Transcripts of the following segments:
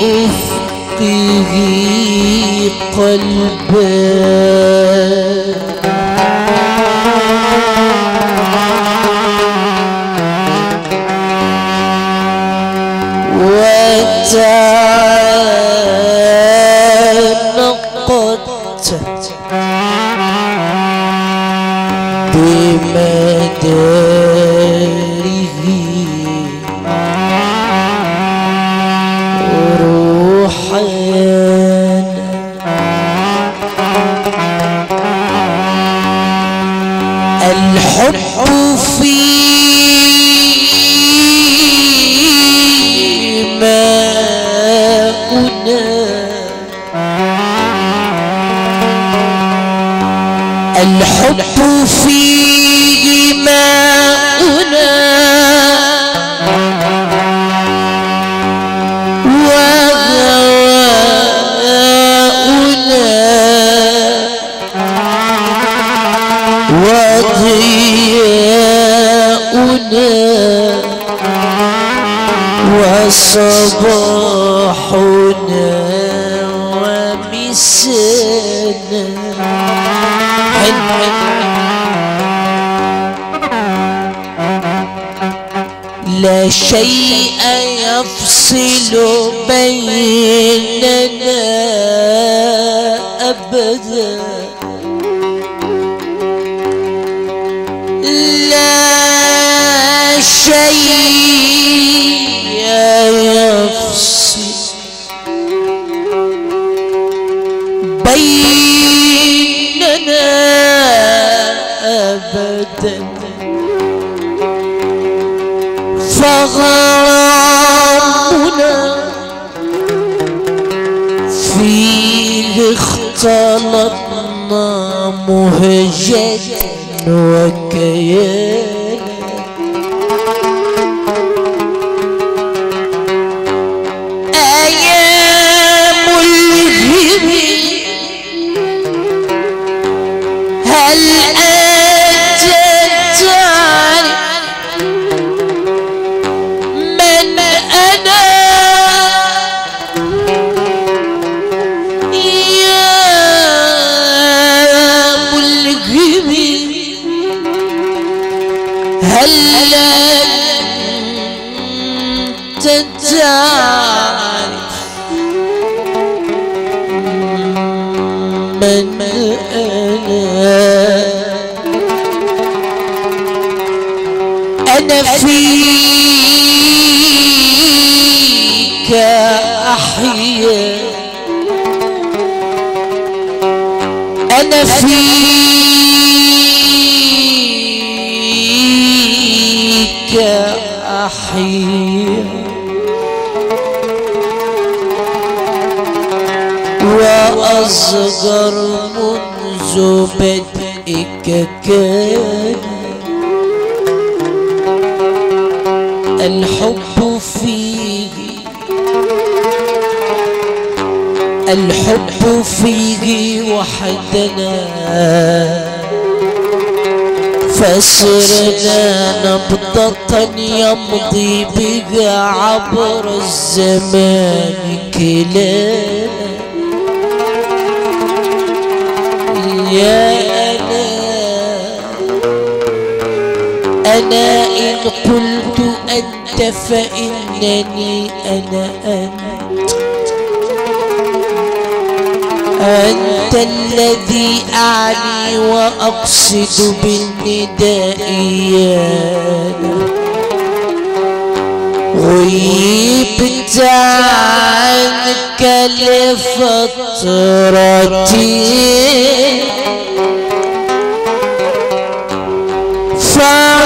أفقه قلبا. اختلطنا مهجة وكيانا فيك أحيا أنا فيك أحيا وأصغر منذ بدئك كان الحب فيه وحدنا. فصرنا نبضة يمضي بها عبر الزمان كلانا يا أنا أنا إن قلت أنت فإنني أنا أنت أنت الذي أعني وأقصد بالنداء غيبت عنك لفترتي فرأيتني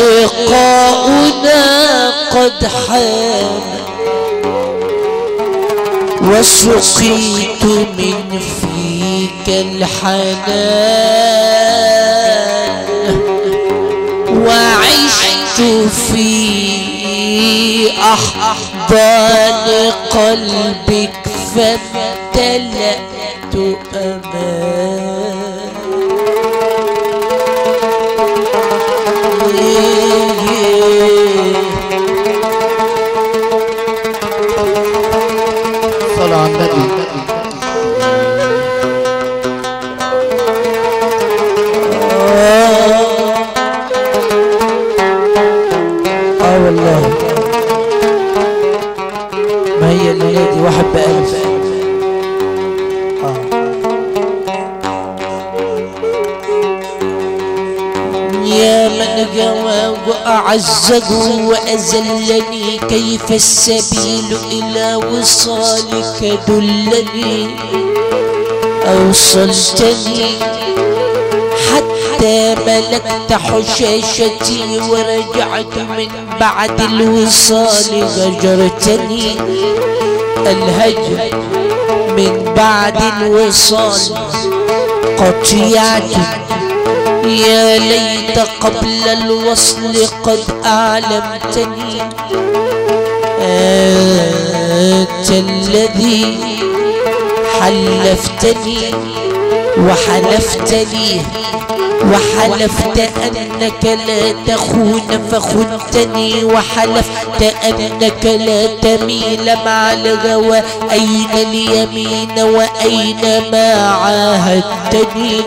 لقاؤنا قد حان وسقيت من فيك الحنان وعشت في أحضان قلبك فامتلأت أمان بألف يا من جوى وأعزه وأذلني كيف السبيل إلى وصالك دلني. أوصلتني حتى ملكت حشاشتي ورجعت من بعد الوصال غجرتني. الهجر من بعد الوصال. قطيعتي يا ليت قبل الوصل قد أعلمتني أنت الذي حلفتني وحلفت لي وحلفت أنك لا تخون فخنتني وحلفت أنك لا تميل مع الغوى. أين اليمين وأين ما عاهدتني؟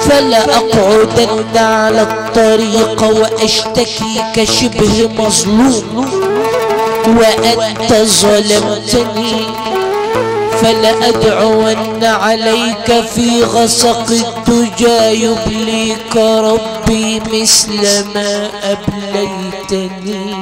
فلا أقعدن على الطريق وأشتكيك شبه مظلوم. وأنت ظلمتني. فلأدعون عليك في غسق الدجى يبليك ربي مثل ما أبليتني.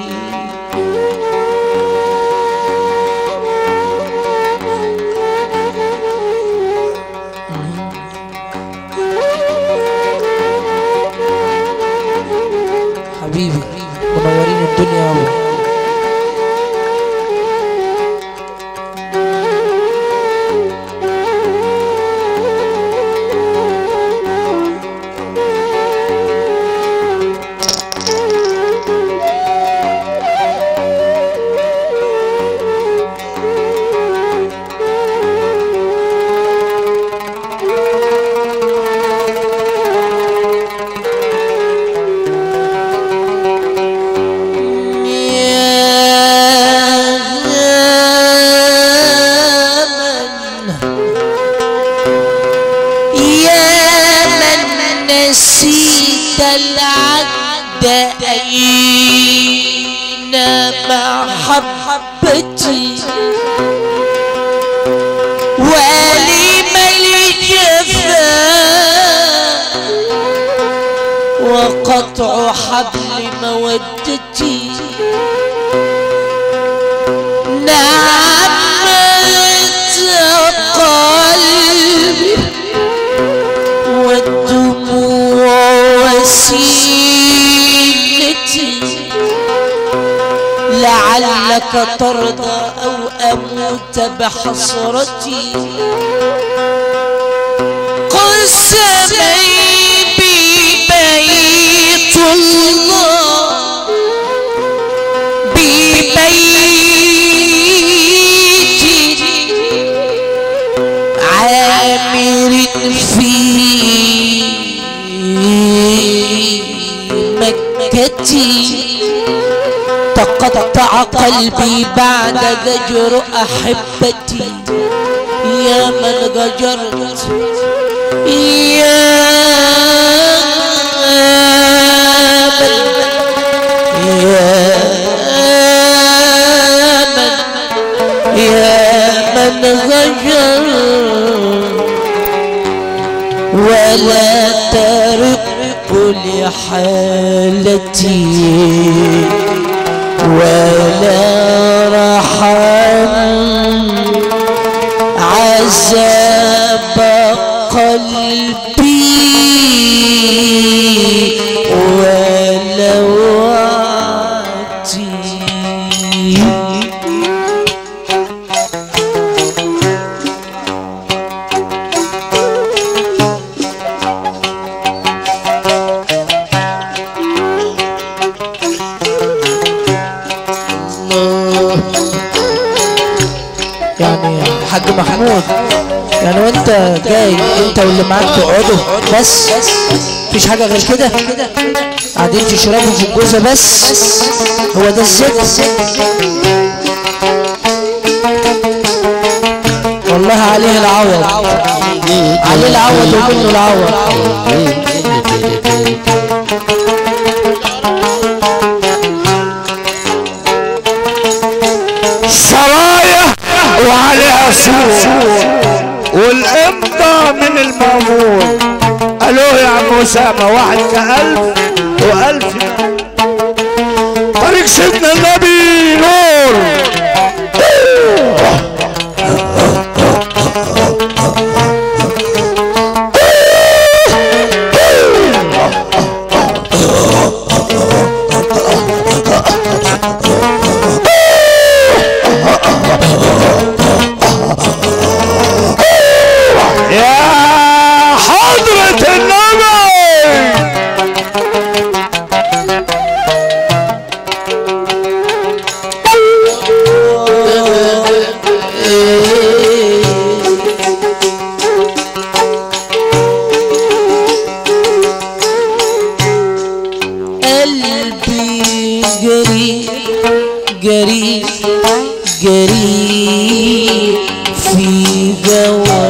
حبيبي منورين الدنيا أول لعلك ترضى أو أموت بحسرتي. قسمي ببيت الله. ببيت عامر في مكة قلبي بعد زجر أحبتي. يا من غجرت. يا من يا من يا من غجر ولا ترق لحالتي. ولا رحم عذاب قلبي انت واللي معاك تقعدوا بس. مفيش حاجة غير كده. قاعدين تشربوا في الجوزة بس. هو ده الذكر والله عليه العوض. عليه العوض ومنه العوض. اسامة واحد كألف وألف. طريق سيدنا النبي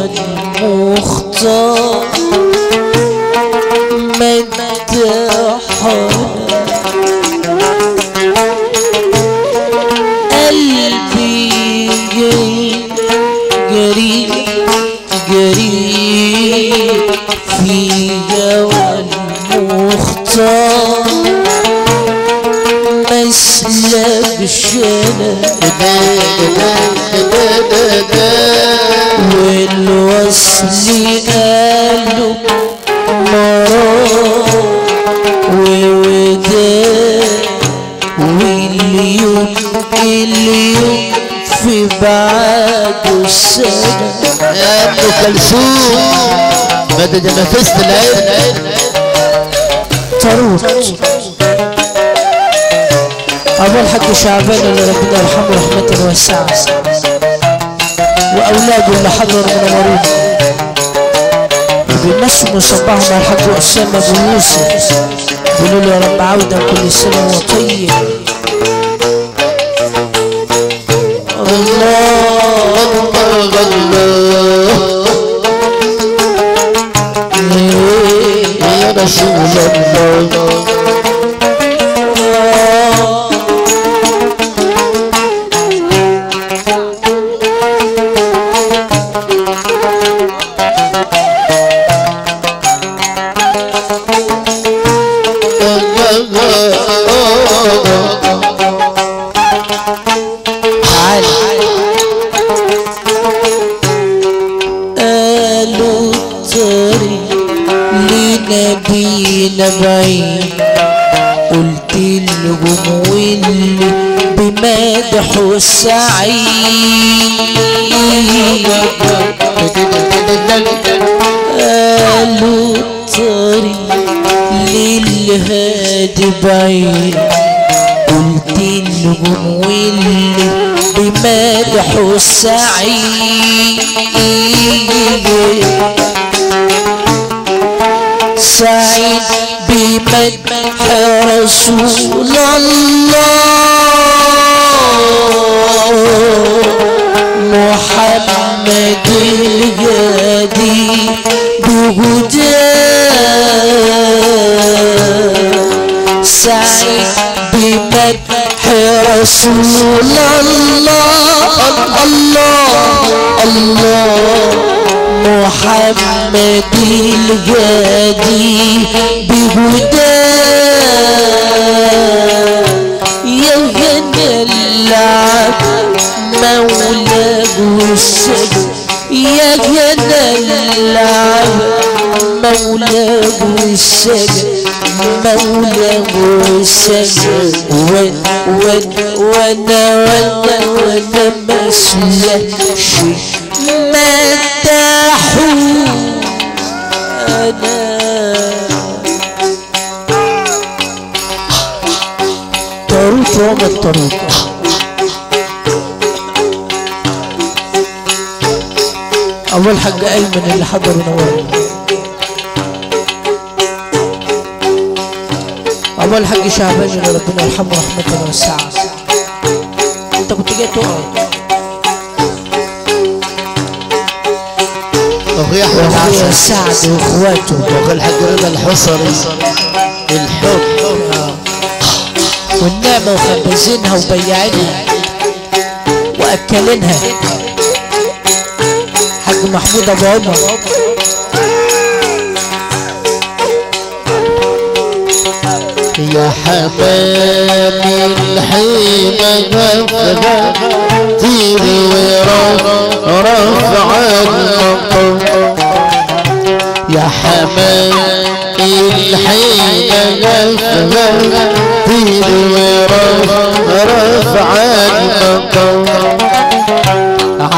جوى المختار كلثوم مدد نفست العين طاروت أبو الحاج شعبان اللي ربنا يرحمه رحمة واسعة وأولاده اللي حضروا منورين بيمسوا مصباحهم على الحاج أسامة أبو يوسف. بيقولوا له يا رب عودة كل سنة وهو طيب. الله يا رسول الله بمدحه سعيد قالوا الطريق للهادي بعيد قلت لهم واللي بمدحه سعيد سعيد بمدح رسول الله. محمد الهادي بهداه سعيد بمدح رسول الله. الله الله محمد الهادي بهداه مولاه السجد مولاه السجد وأنا وأنا وأنا مسلكش مدحوا أنا. طاروت وما الطاروت ابو الحاج أيمن اللي حضر ونور ابو الحاج شعبان ربنا يرحمه رحمه واسعه انت كنت جاي تقعد واخويا حسن سعد واخواته واخو الحاج رضا الحصري الحب. والنعمة وخبزينها وبياعينها وأكلينها. حاج محمود أبو عمر. يا حمامي الحيمة غفلة طير ورفع المطر يا حمامي الحيمة غفلة طير ورفع المطر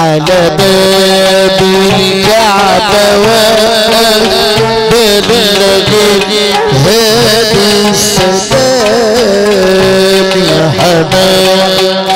على باب الكعبة واقف بلغي هذا السلام يا حمام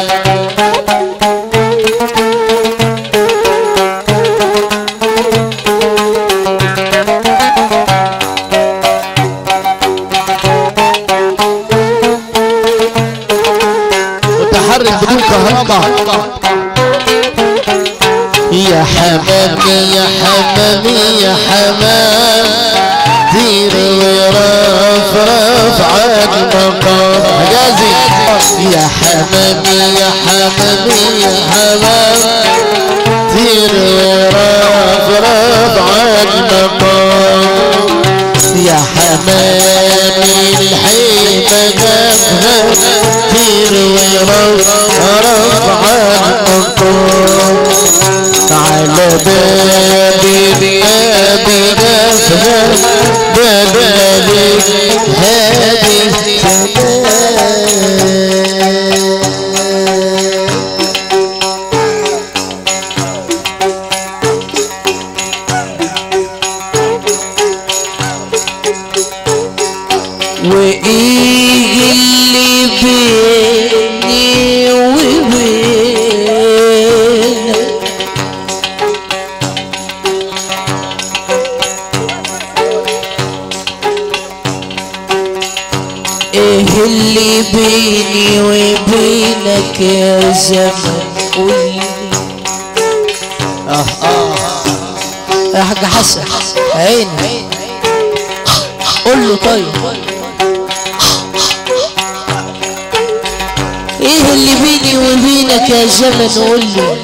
يا زمن قول لي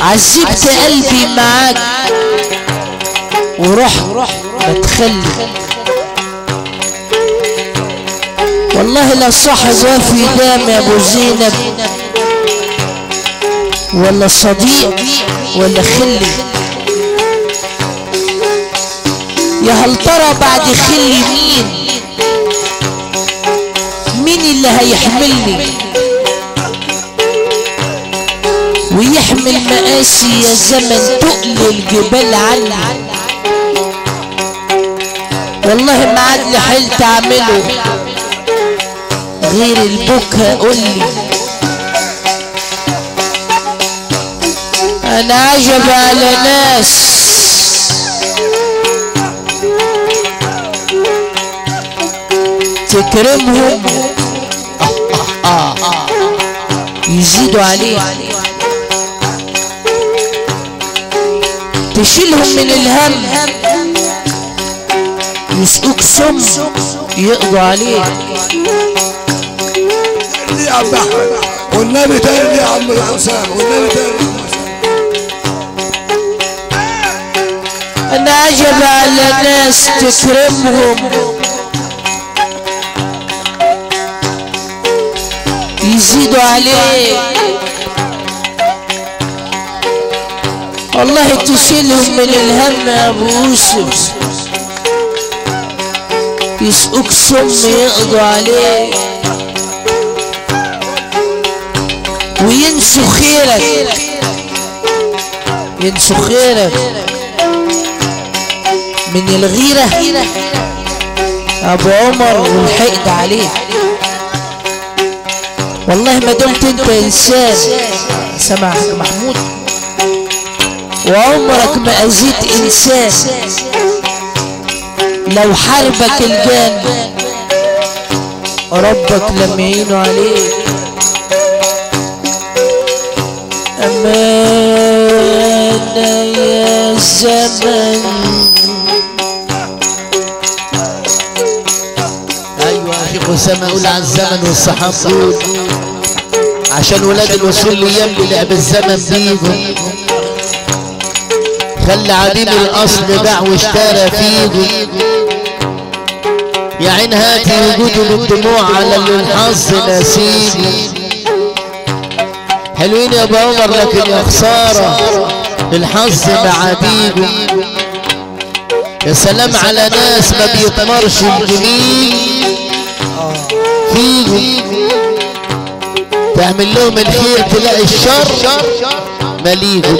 عذبت قلبي معاك وروح بتخلي والله لا صاحب وفي دام يا أبو زينب ولا صديق ولا خلي. يا هل ترى بعد خلي مين؟ مين اللي هيحملني ويحمل مقاسي يا زمن تقل الجبال عني. والله ما عاد لي حلت اعمله غير البكا قولي أنا عجب على ناس. تكرمهم يزيدوا عليك تشيلهم من الهم يسقوك سم يقضوا عليك دي يا عم احمد والنبي تاني يا عم الحسام والنبي تاني أنا عجب على ناس تكرمهم يزيدوا عليك. والله تشيلهم من الهم يا أبو يوسف. يسقوك سم يقضوا عليك. وينسوا خيرك. ينسوا خيرك. من الغيرة. أبو عمر والحقد عليه والله ما دمت انت انسان. حاج محمود. وعمرك ما اذيت إنسان. لو حاربك الجان ربك لم يعينه عليك. أمانة يا زمن. اسامه قول على الزمن والصحاب عشان ولاد الوصول الأيام لعب الزمن بيهم خلي عديم الأصل باع واشترى فيهم يا عين هاتي وجوده بالدموع على اللي الحظ نسيبه حلوين يا أبو عمر لكن يا خسارة. الحظ معاديبه يا سلام على ناس ما بيطمرش الجميل. فيهم تعمل لهم الخير تلاقي الشر مليهم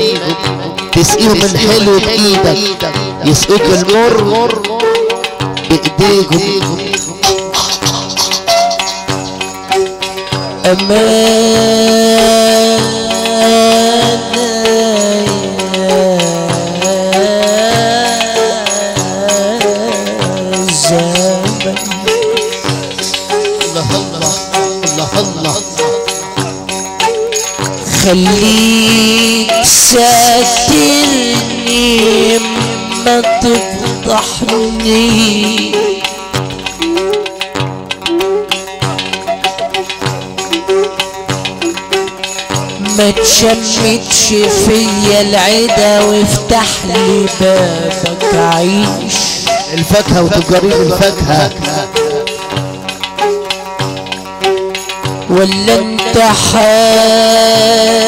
تسقيهم الحلو بإيدك. يسقيك المر بإيديهم. أمانة خليك ساترني ما تفضحني. ما تشمتش فيا العدا وافتح لي بابك عيش. الفاكهة وتجارين الفاكهة. ولا انت حالك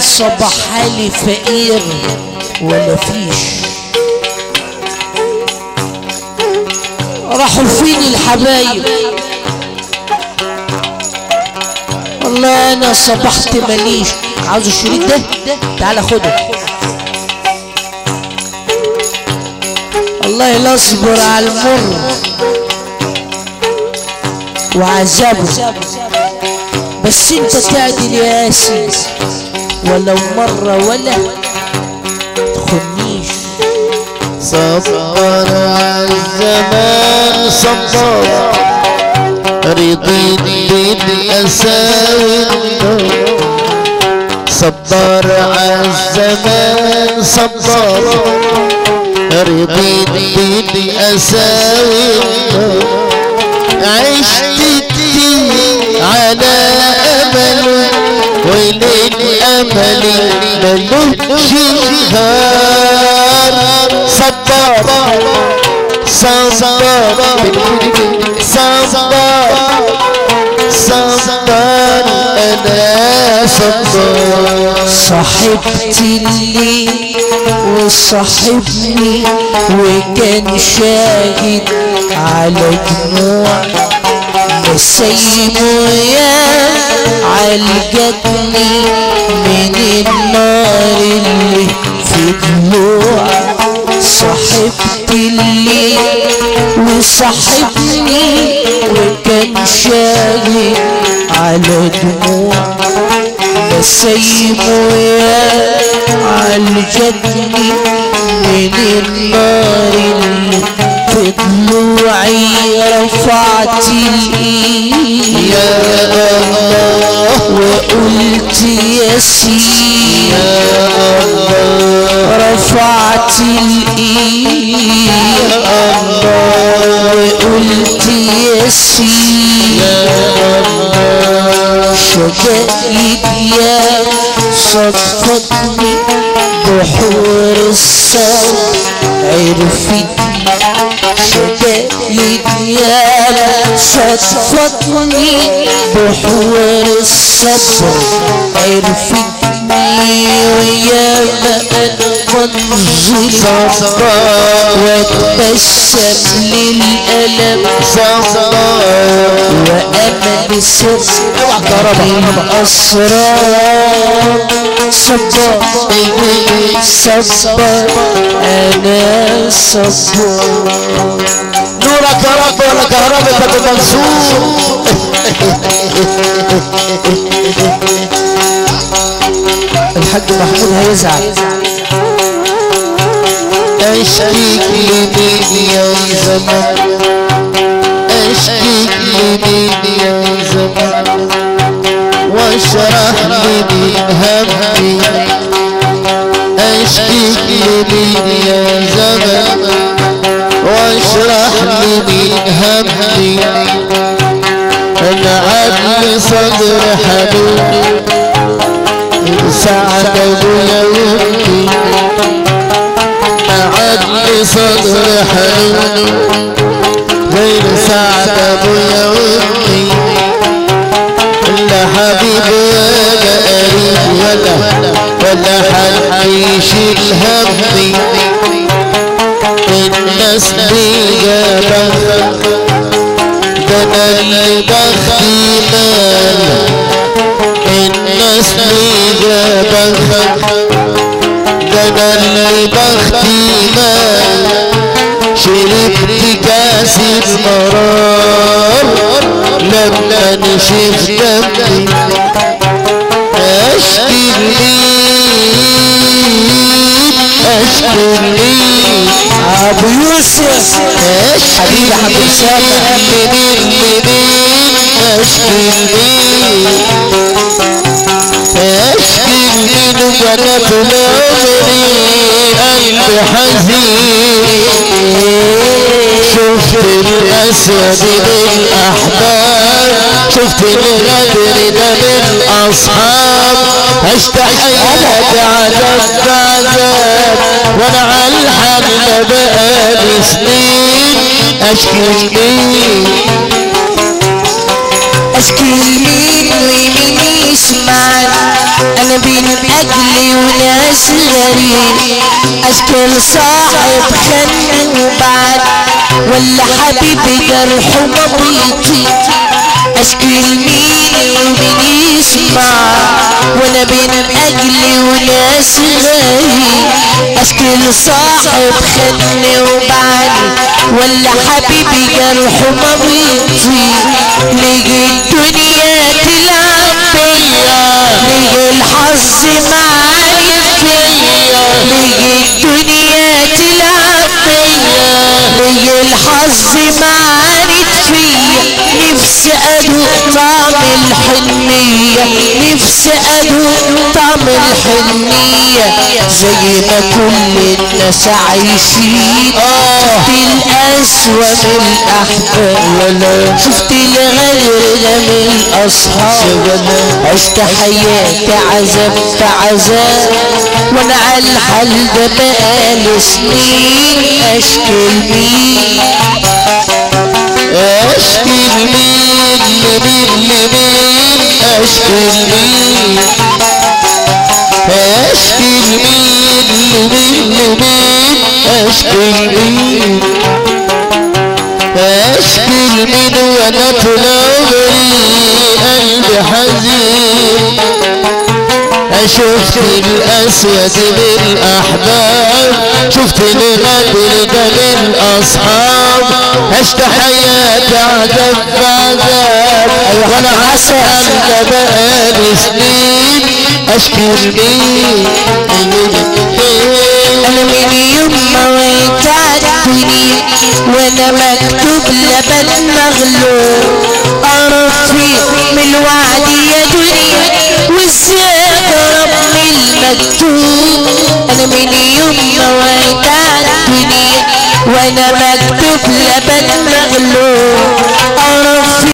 مالي صبح حالي فقير ولا فيش. راحوا فين الحبايب؟ والله أنا صبحت ماليش. عاوز الشريط ده؟ تعال خده والله لا أصبر على المر وعذابه. بس أنت تعدل يا ياسين. ولو مرة ولا تخنيش. صبر على الزمان صبر. رضيت بالأساوي صبر على الزمان صبر. رضيت بالأساوي عشت كتير على وللأمل ملوش نهار صبر صبر صبر صبر أنا صبر صاحبتي اللي وصاحبني وكان شاهد على دموع نسيمه يا علقتني. وصاحبني وكان شاهد على دموع. نسيمه يا علقتني من النار اللي في ضلوعي رفعت يا الله. وقلت يا سيدي يا الله رفعت الإيد. وقلت يا سيدي شدائد يا صدفتني بحور الصوت عرفتني شدائد يا صدفتني بحور الصبر عرفتني ويا ما أنا صبر واتبسم للألم صبر وأمل صدق الأسرار صبر صبر أنا صبر نورك يا رب ولا كهربك ابو منصور الحاج محمود هيزعل. اشكيك لمين يا زمان اشكيك لمين يا زمان واشرح لي من همي اشكيك لمين يا زمان واشرح لي من همي أنا عدل صدر حنون سعد صدر حنون غير سعد ابويا وامي لا حبيب ولا قريب ولا ولا حد يشيل همي الناس ليا بخت ده أنا اللي بختي مال الناس ليا بخت. ده أنا اللي بختي مال شربت كاس المرار لما نشف دمي. اشكي لي اشكي لي. أبو يوسف حبيبي حبيب سامع منين منين اشكي لي. من بنات العمري قلبي حزين شفت الاسود بالأحباب. شفت الغدر ده بالاصحاب اشتحيت عذاب بعذاب وأنا على الحال ده بقالي سنين أشكي ليه أشكي لمين يسمعني أنا بين اجلي وناس غريب اشكي لصاحب خلني وبعد ولا حبيبي جرحه مضيتي اشكي لمين ومين يسمع وأنا بين اجلي وناس غريب اشكي لصاحب خدني وبعدي ولا حبيبي جرحه مضيتي نيجي الدنيا. معايا فيا نيجي الدنيا تلعب معاند فيا نفسي ادوق الحنية. نفسي ادوق طعم الحنية. زي ما كل الناس عايشين. شفت الأسوأ من الأحباب. شفت الغير من الأصحاب. عشت حياتي عذاب عذاب. وأنا على الحال ده بقالي سنين. اشكي لمين اشكي لمين لمين لمين اشكي لمين اشكي لمين لمين لمين اشكي لمين اشكي لمين وأنا طول عمري قلبي حزين شفت الأسود بالأحباب شفت الغدر ده بالأصحاب. عشت حياتي عذاب بعذاب وأنا عسل ده بقالي سنين اشكي لمين أنا من يوم ما الدنيا وأنا مكتوب لبن مغلوب. ارفي من الوعد يا وازاي اقرب من المكتوب أنا من يوم ما وقعت الدنيا وأنا مكتوب لبن مغلوب.